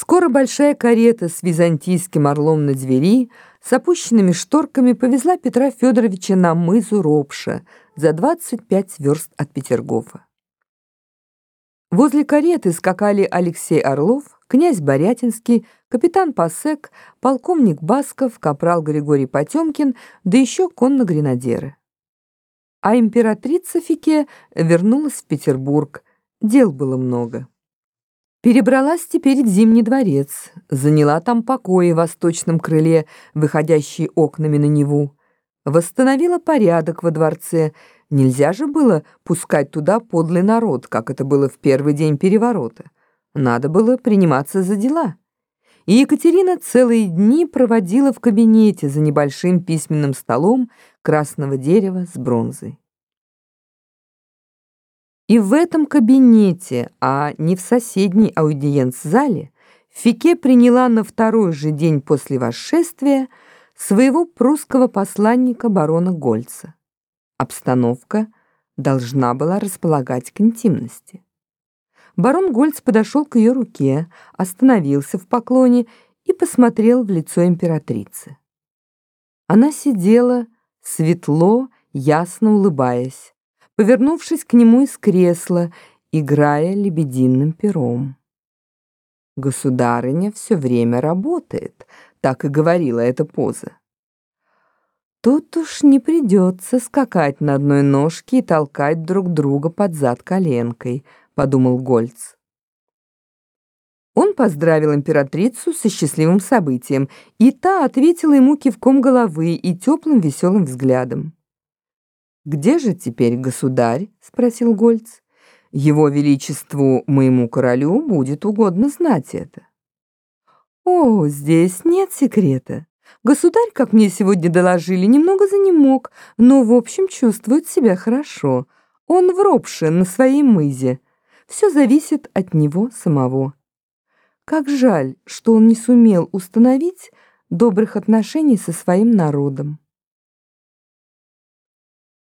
Скоро большая карета с византийским орлом на двери с опущенными шторками повезла Петра Федоровича на мызу Ропша за 25 верст от Петергофа. Возле кареты скакали Алексей Орлов, князь Борятинский, капитан Пасек, полковник Басков, капрал Григорий Потемкин, да еще конно-гренадеры. А императрица Фике вернулась в Петербург. Дел было много. Перебралась теперь в Зимний дворец, заняла там покои в восточном крыле, выходящие окнами на Неву. Восстановила порядок во дворце. Нельзя же было пускать туда подлый народ, как это было в первый день переворота. Надо было приниматься за дела. И Екатерина целые дни проводила в кабинете за небольшим письменным столом красного дерева с бронзой. И в этом кабинете, а не в соседней аудиенц-зале, Фике приняла на второй же день после восшествия своего прусского посланника барона Гольца. Обстановка должна была располагать к интимности. Барон Гольц подошел к ее руке, остановился в поклоне и посмотрел в лицо императрицы. Она сидела, светло, ясно улыбаясь, повернувшись к нему из кресла, играя лебединым пером. «Государыня все время работает», — так и говорила эта поза. «Тут уж не придется скакать на одной ножке и толкать друг друга под зад коленкой», — подумал Гольц. Он поздравил императрицу со счастливым событием, и та ответила ему кивком головы и теплым веселым взглядом. «Где же теперь государь?» — спросил Гольц. «Его величеству, моему королю, будет угодно знать это». «О, здесь нет секрета. Государь, как мне сегодня доложили, немного занемог, но, в общем, чувствует себя хорошо. Он в ропше на своей мызе. Все зависит от него самого. Как жаль, что он не сумел установить добрых отношений со своим народом.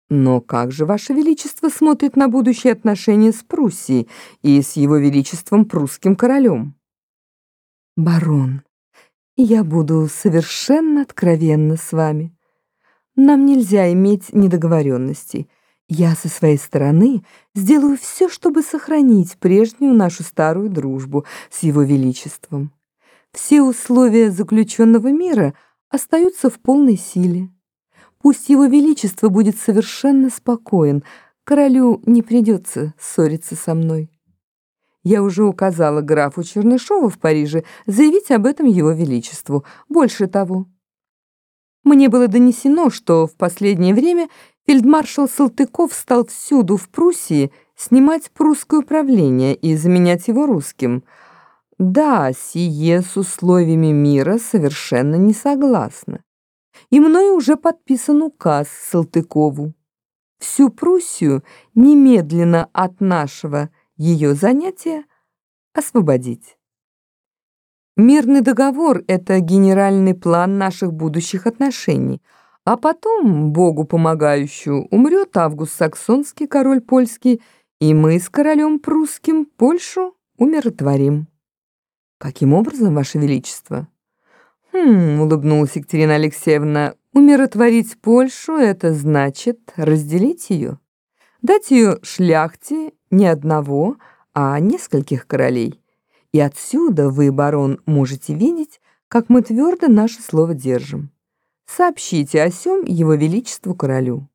Но как же Ваше Величество смотрит на будущие отношения с Пруссией и с Его Величеством прусским королем? Барон, я буду совершенно откровенна с вами. Нам нельзя иметь недоговоренностей. Я со своей стороны сделаю все, чтобы сохранить прежнюю нашу старую дружбу с Его Величеством. Все условия заключенного мира остаются в полной силе. Пусть его величество будет совершенно спокоен, королю не придется ссориться со мной. Я уже указала графу Чернышову в Париже заявить об этом его величеству. Больше того. Мне было донесено, что в последнее время фельдмаршал Салтыков стал всюду в Пруссии снимать прусское управление и заменять его русским. Да, сие с условиями мира совершенно не согласно и мною уже подписан указ Салтыкову. Всю Пруссию немедленно от нашего ее занятия освободить. Мирный договор — это генеральный план наших будущих отношений, а потом, Богу помогающую, умрет Август Саксонский, король польский, и мы с королем прусским Польшу умиротворим. Каким образом, Ваше Величество? «Хм», — улыбнулась Екатерина Алексеевна, «умиротворить Польшу — это значит разделить ее, дать ее шляхте не одного, а нескольких королей. И отсюда вы, барон, можете видеть, как мы твердо наше слово держим. Сообщите о сём его величеству королю».